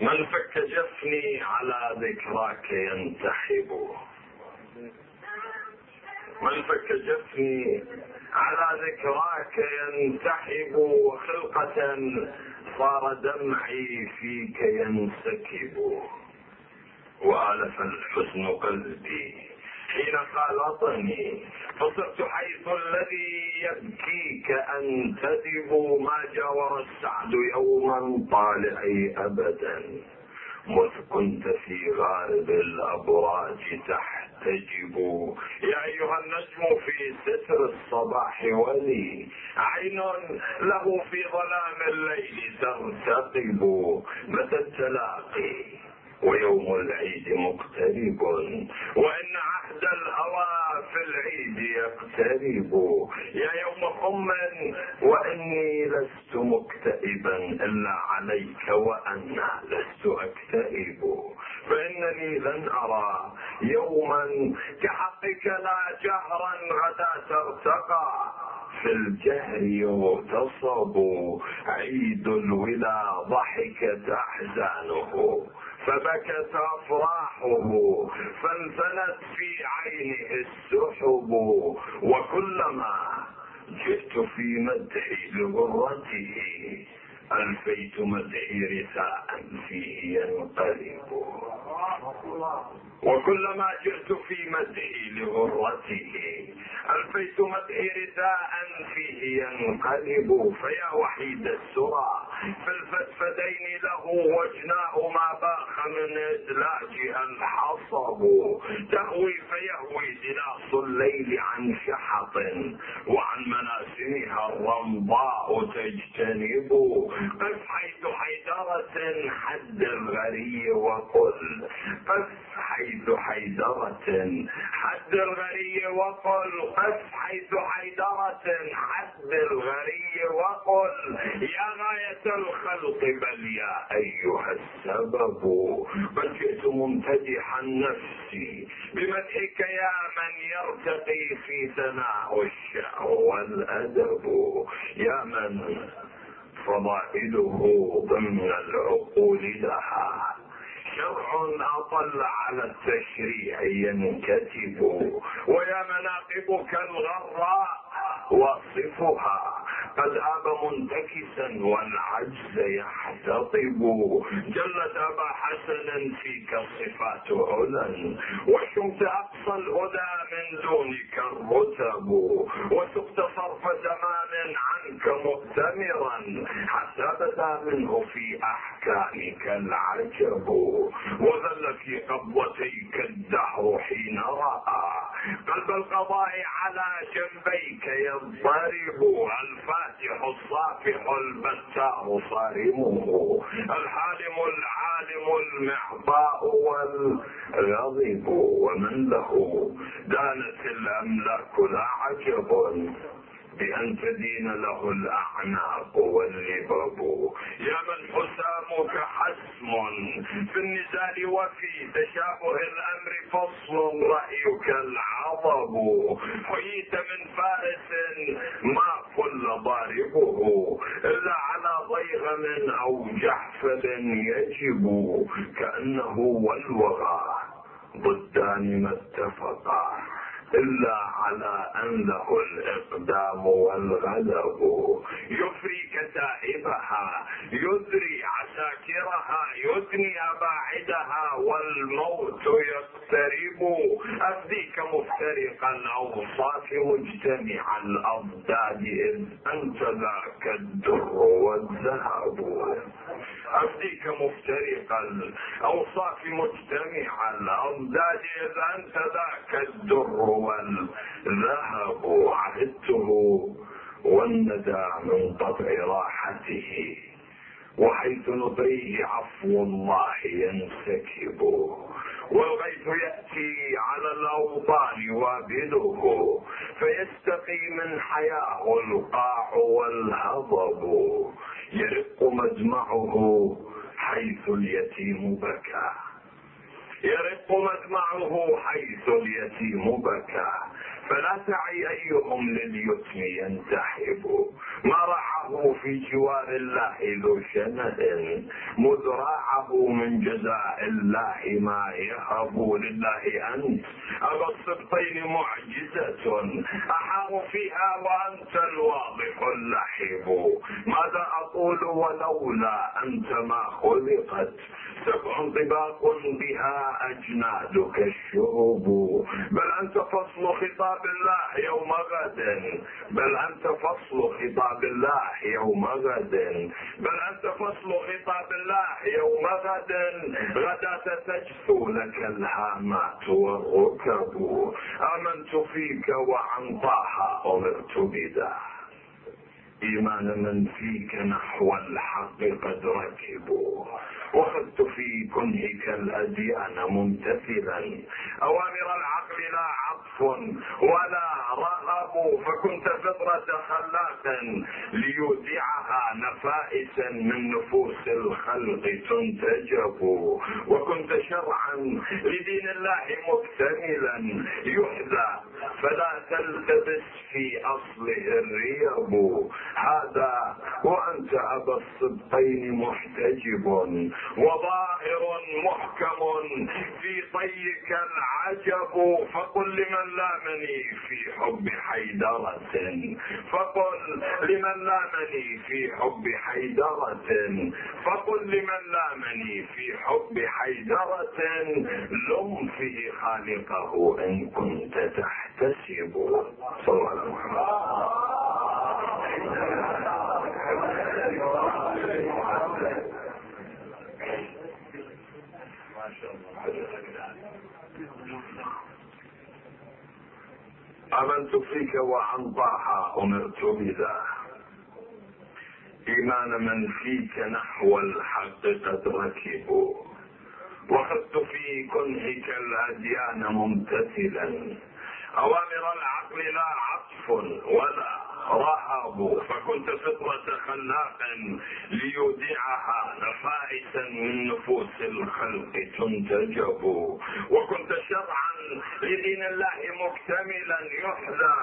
من فك جفني على ذكراك ينتحب من فك جفني على ذكراك ينتحب وخلقة صار دمعي فيك ينسكب. وآلف الحزن قلبي. حين خالطني فصرت حيث الذي يبكيك أنتدب ما جاور السعد يوما طالعي أبدا. مذ كنت في غارب الأبراج تحتجب. يا أيها النجم في ستر الصباح ولي عين له في ظلام الليل ترتقب. متى التلاقي؟ ويوم العيد مقترب. وإن عهد الهوى في العيد يقترب. يا يوم قم وإني لست مكتئبا إلا عليك وأنا لست أكتئب. فإنني لن أرى يوما كحقك لا جهرا غدا ترتقى. في الجهر يغتصب. عيد الولا ضحكت أحزانه. فبكت أفراحه فانثنت في عينه السحب. وكلما جئت في مدحي لغرته ألفيت مدحي رثاء فيه ينقلب. وكلما جئت في مدحي لغرته ألفيت مدحي رداء فيه ينقلب. فيا وحيد السرى في الفتفدين له وجناء ما باخ من ادلاجها الحصب. تهوي فيهوي دلاص الليل عن شحط وعن مناسمها الرمضاء. Vegetarian السبب قد جئت ممتدحا نفسي بمدحك يا من يرتقي في ثناء الشعر والأدب يا من فضائله ضمن العقول لها. شرع أطل على التشريع ينكتب ويا مناقبك الغراء واصفها. قد آب منتكسا والعجز يحتطب جلت ابا حسن فيك صفات علا وشمت أقصى الهدى من دونك الرتب. وسقت صرف زمان عنك مؤتمرا. حتى بدا منه في أحكامك العجب. وظل في قبضتيك الدهر حين رأى. قلب القضاء على جنبيك يضطرب الفاتح الصافح البتار صارمه. الحالم العالم المعطاء والغضب ومن له. دانت الأملاك لا عجب. بأن تدين له الأعناق واللباب يا من حسامك حسم في النزال وفي تشابه الأمر فصل رأيك العضب. حييت من فارس ما كل ضاربه. إلا على ضيغم أو جحفل يجب كأنه والوغى. ضدان ما اتفقا. إلا على أن له الإقدام والغلب. يفري كتائبها يذري عساكرها يدني أباعدها والموت يقترب أفديك مفترق الأوصاف مجتمع الأضداد إذ أنت ذاك الدر والذهب. أفديك مفترق الأوصاف مجتمع الأضداد إذ أنت ذاك الدر والذهب عهدته والندى من طبع راحته وحيث نطريه عفو الله ينسكب والغيث يأتي على الأوطان وابله فيستقي من حياه القاع والهضب يرق مجمعه حيث اليتيم بكى. يرق مدمعه حيث اليتيم بكى. فلا تعي أيهم لليتم ينتحب. ما رعه في جوار الله ذو شنه مذراعه من جزاء الله ما يهب لله أنت. أبا السبطين معجزة. أحار فيها وأنت الواضح اللحب. ماذا أقول ولولا أنت ما خلقت؟ سبع طباق بها أجنادك الشهب بل أنت فصل خطاب الله يوم غد. بل أنت فصل خطاب الله يوم غد بل أنت فصل خطاب الله يوم غد غداة تجثو لك الهامات والركب. آمنت فيك وعن طه أمرت بذا. إيمان من فيك نحو الحق قد ركبوا. وخذت في كنهك الأديان ممتثلا. أوامر العقل لا عطف ولا رغب. فكنت فطرة خلاق ليودعها نفائسا من نفوس الخلق تنتجب. وكنت شرعا لدين الله مكتملا. يحذى فلا تلتبس في أصله الريب هذا وأنت أبا الصدقين محتجب وظاهر محكم في طيك العجب. فقل لمن لامني في حب حيدرة. فقل لمن لامني في حب حيدرة. فقل لمن لامني في حب حيدرة. لم فيه خالقه إن كنت تحتسب صلى الله عليه وسلم آمنت فيك وعن طه أمرت بذا. إيمان من فيك نحو الحق قد ركبوا وخذت في كنهك الأديان ممتثلا. أوامر العقل لا عطف ولا رهبوا فكنت فطرة خلاق ليودعها نفائسا من نفوس الخلق تنتجب. وكنت شرعا لدين الله مكتملا يحذى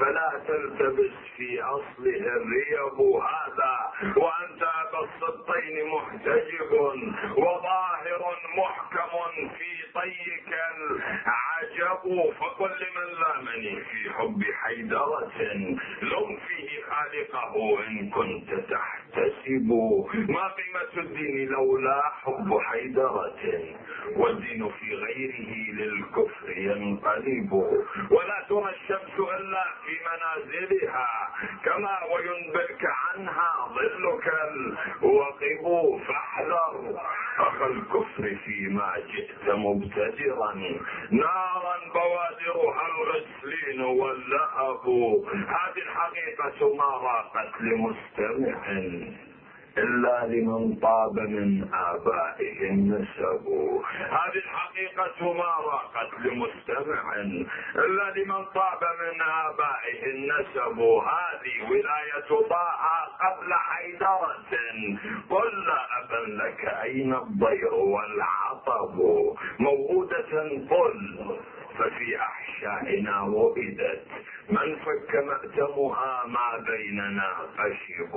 فلا تلتبس في اصله الريب هذا وأنت أبا الصدين محتجب وظاهر محكم في طيك العجب. فقل لمن لامني في حب حيدرة لم فيه خالقه إن كنت تحتسب. ما قيمة الدين لولا حب حيدرة؟ والدين في غيره للكفر ينقلب. ولا ترى الشمس إلا في منازلها. كما وينبئك عنها ظلك الوقب فاحذر أخ الكفر فيما جئت مبتدرا. نارا بوادرها الغسلين واللهب. هذه الحقيقة ما راقت لمستمع. إلا لمن طاب من آبائه النسب هذه الحقيقة ما راقت لمستمع. إلا لمن طاب من آبائه النسب هذه ولاية طه قبل حيدرة. قل أبا لك أين الضير والعطب؟ موعودة قل. ففي أحشائنا وئدت من فك مأتمها ما بيننا قشب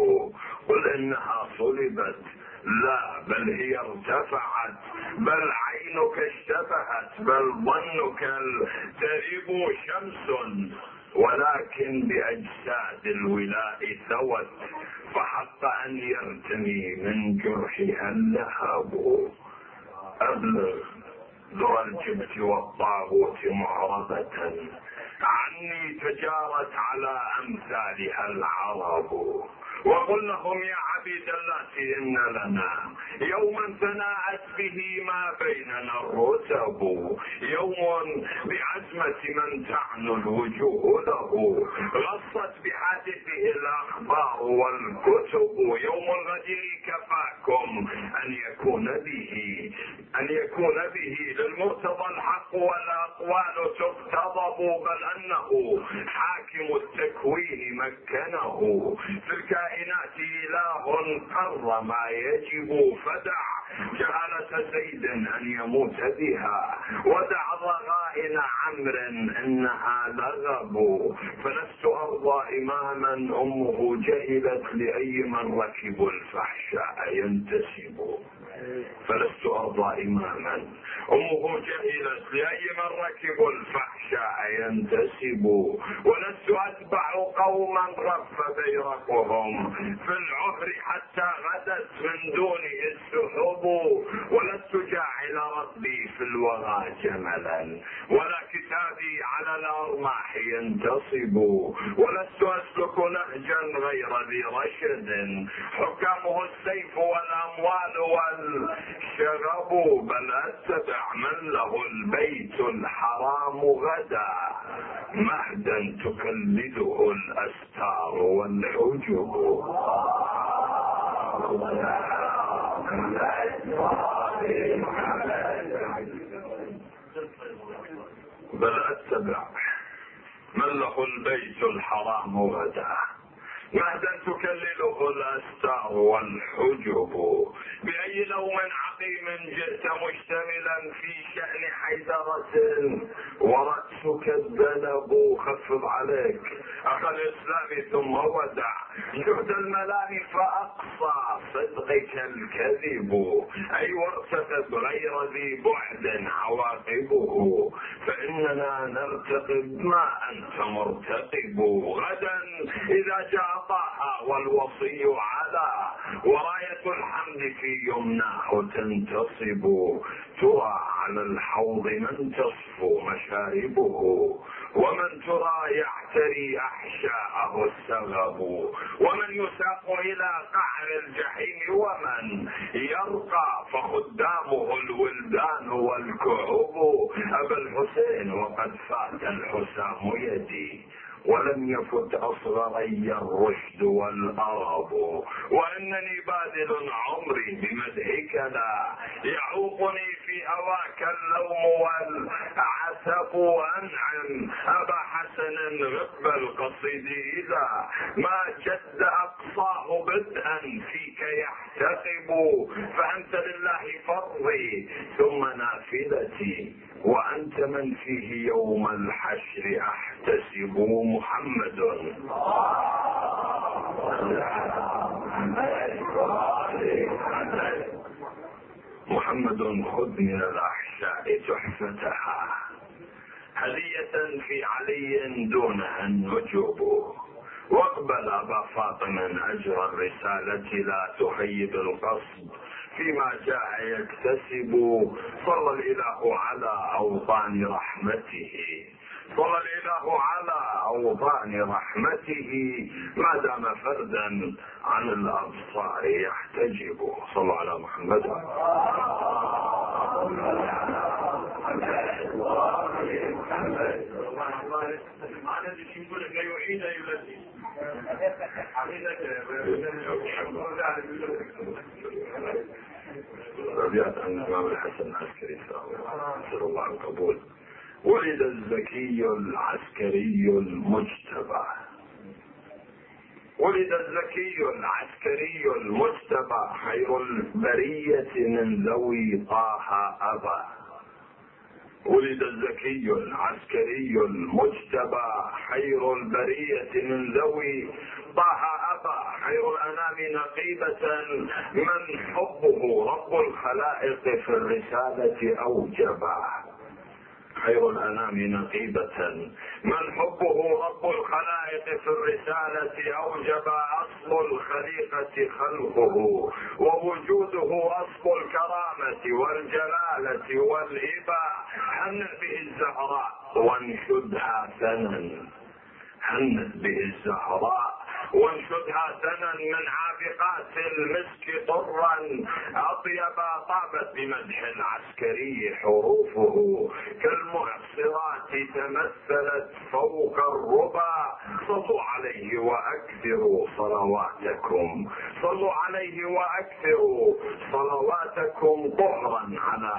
قل إنها صلبت. لا بل هي ارتفعت. بل عينك اشتبهت. بل ظنك ترب شمس. ولكن بأجساد الولاء ثوت. فحق أن يرتمي من جرحها اللهب. أبلغ. ذو الجبت والطاغوت معرضة عني تجارت على أمثالها العرب وقل لهم يا عبيد الله إن لنا يوما ثناءت به ما بيننا الرتب يوم بعزمة من تعنو الوجوه له غصت بحادثه الأخبار والكتب يوم الغدير كفاكم أن يكون به أن يكون به للمرتضى الحق والأقوال تقتضب بل أنه حاكم التكوين مكنه. في الكائنات إله قر ما يجب فدع جعلة زيد أن يموت بها. ودع ضغائن عمر إنها لغب. فلست أرضى إماما أمه جهلت لأي من ركبوا الفحشاء ينتسب. فلست أرضى إماما. أمه جهلت لاي من ركبوا الفحشاء ينتسب. ولست أتبع قوما رف بيرقهم في العهر حتى غدت من دونه السحب. ولست جاعل ربي في الوغى جملا. ولا كتابي على الأرماح ينتصب. ولست أسلك نهجا غير ذي رشد. حكامه السيف والأموال وال الشغب بل اتبع من له البيت الحرام غدا. مهدا تكلده الأستار والحجب. بل أتبع من له البيت الحرام غدا. مهدا تكلله الاستار والحجب بأي لوم عقيم جئت مشتملا في شأن حيدرة ورأسك الذنب خفض عليك. اخا الإسلام ثم ودع. جهد الملام فأقصى صدقك الكذب. أي وارتقب غير ذي بعد عواقبه. فإننا نرتقب ما أنت مرتقب. غدا إذا جاء طه والوصي على. وراية الحمد في يمناه تنتصب ترى على الحوض من تصفو مشاربه. ومن ترى يعتري أحشاءه السغب. ومن يساق إلى قعر الجحيم. ومن يرقى فخدامه الولدان والكعب أبا الحسين وقد فات الحسام يدي. ولم يفت اصغري الرشد والارب وإنني باذل عمري بمدحك لا. يعوقني في هواك اللوم والعسف انعم أبا حسن غب القصيد إذا. ما جد أقصاه بدءا فيك يحتقب. فأنت لله فرضي ثم نافلتي وأنت من فيه يوم الحشر أحتسب محمد. محمد خذ من الأحشاء تحفتها. هدية في علي دونها النجوب واقبل أبا فاطمة أجر الرسالة لا تخيب القصد. فيما جاء يكتسب صلى الإله على أوطان رحمته. صلى الإله على أوطان رحمته. ما دام فردا عن الأبصار يحتجب. صلى على محمد. رجعت عن الإمام الحسن العسكري نسأل الله القبول. ولد الزكي العسكري المجتبى. ولد الزكي العسكري المجتبى خير البرية من ذوي طه أبا. ولد الزكي العسكري المجتبى خير البرية من ذوي طه أبا خير الأنام نقيبة من حبه رب الخلائق في الرسالة أوجبا. خير الأنام نقيبة. من حبه رب الخلائق في الرسالة أوجب أصل الخليقة خلقه ووجوده أصل الكرامة والجلالة والإباء. هنئ به الزهراء وانشدها ثنا هنئ به الزهراء وانشدها سنا من عابقات المسك طرا اطيبا طابت بمدح العسكري حروفه. كالمعصرات تمثلت فوق الربا. صلوا عليه وأكثروا صلواتكم. صلوا عليه وأكثروا صلواتكم طهرا على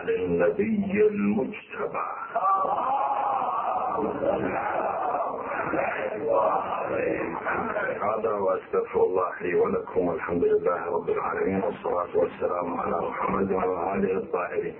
آل النبي المجتبى. هذا واستغفر الله لي ولكم والحمد لله رب العالمين والصلاة والسلام على محمد وعلى آله الطاهرين.